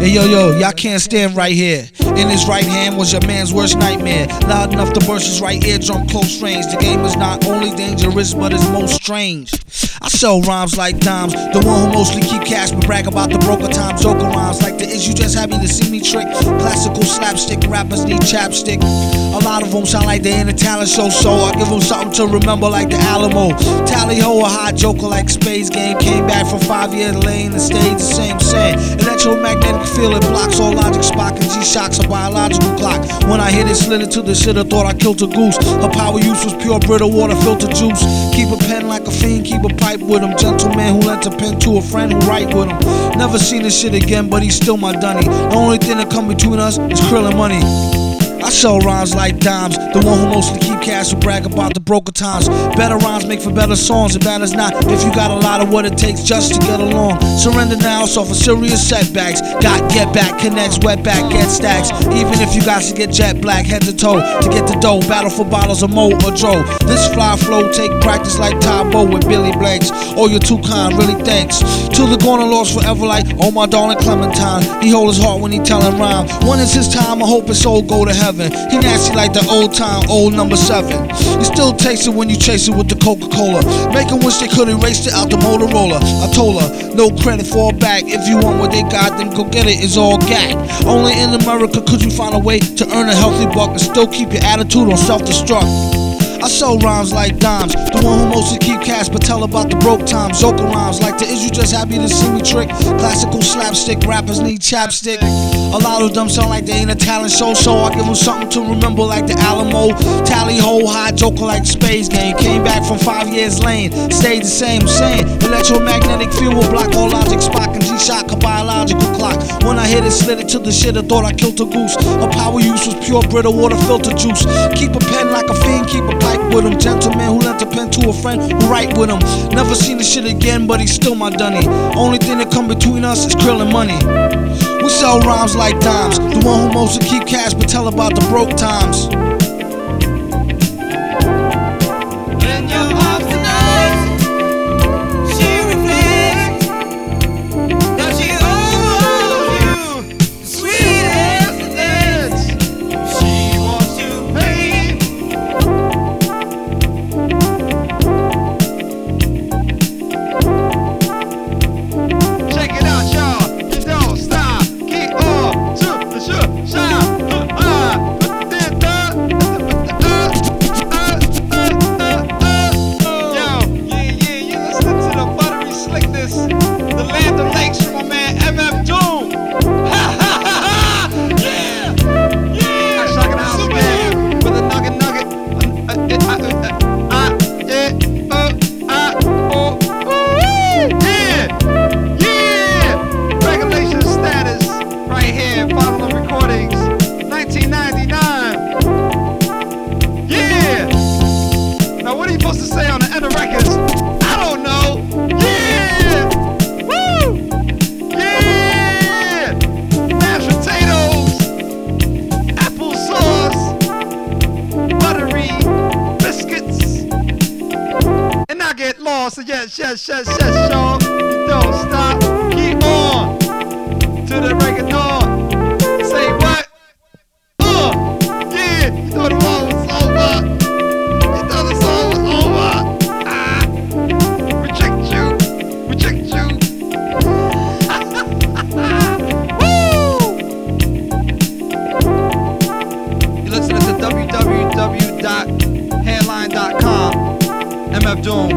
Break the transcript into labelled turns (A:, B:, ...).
A: Hey yo yo, y'all can't stand right here. In his right hand was your man's worst nightmare. Loud enough to burst his right eardrum close range. The game is not only dangerous, but it's most strange. I sell rhymes like dimes, the one who mostly keep cash but brag about the broker time. Joker rhymes like the is you just happy to see me trick. Classical slapstick rappers need chapstick. A lot of them sound like they in a talent show, so I give them something to remember like the Alamo. Tally ho, a hot joker like Space Game. Came back from five year lane and stayed the same. Saying electromagnetic field it blocks all logic. Spock and G shocks a biological clock. When I hit it, slid it to the shit, I thought I killed a goose. Her power use was pure Brita water filter juice. Keep a pen like a fiend, keep a pipe with him. Gentleman who lent a pen to a friend who write with him. Never seen this shit again, but he's still my dunny. The only thing that come between us is and money. I sell rhymes like dimes. The one who mostly keep cash will brag about the broker times. Better rhymes make for better songs, and bad as not. If you got a lot of what it takes just to get along. Surrender now, so for serious setbacks. Got get back, connects, wet back, get stacks. Even if you got to get jet black, head to toe to get the dough. Battle for bottles of Moët. This fly flow take practice like Tae Bo with Billy Blanks. Oh, you're too kind, really thanks. To the corner lost forever like, oh my darling Clementine. He hold his heart when he tellin' rhyme. When it's his time, I hope his soul go to heaven. He nasty like the old time, old number seven. You still taste it when you chase it with the Coca Cola. Make wish they could erase it out the Motorola. I told her, no credit, fall back. If you want what they got, then go get it. It's all gag. Only in America could you find a way to earn a healthy buck and still keep your attitude on self destruct. I sell rhymes like dimes. The one who mostly keep cash but tell about the broke times. Joker rhymes like the is you just happy to see me trick. Classical slapstick rappers need chapstick. A lot of them sound like they ain't a talent show, so I give them something to remember like the Alamo. Tally ho, high joker like Space Game. Came back from five years lane, stayed the same, same. Electromagnetic field will block all logic. Spock and G shock a biological clock. When I hit it, slid it to the shit, I thought I killed a goose. A power use was pure Brita water filter juice. Keep a pen like a fiend, keep a pipe with him. Gentleman who lent a pen to a friend who write with him. Never seen the shit again, but he's still my dunny. Only thing that come between us is krill and money. Sell rhymes like dimes. The one who mostly keep cash but tell about the broke times.
B: Lost. So yes, yes, yes, yes, y'all. Don't stop. Keep on to the reggaeton. Say what? Uh, yeah. You thought the song was over. You thought the song was over. Ah, reject you, reject you. Woo! You listen to www.headline.com. MF Doom.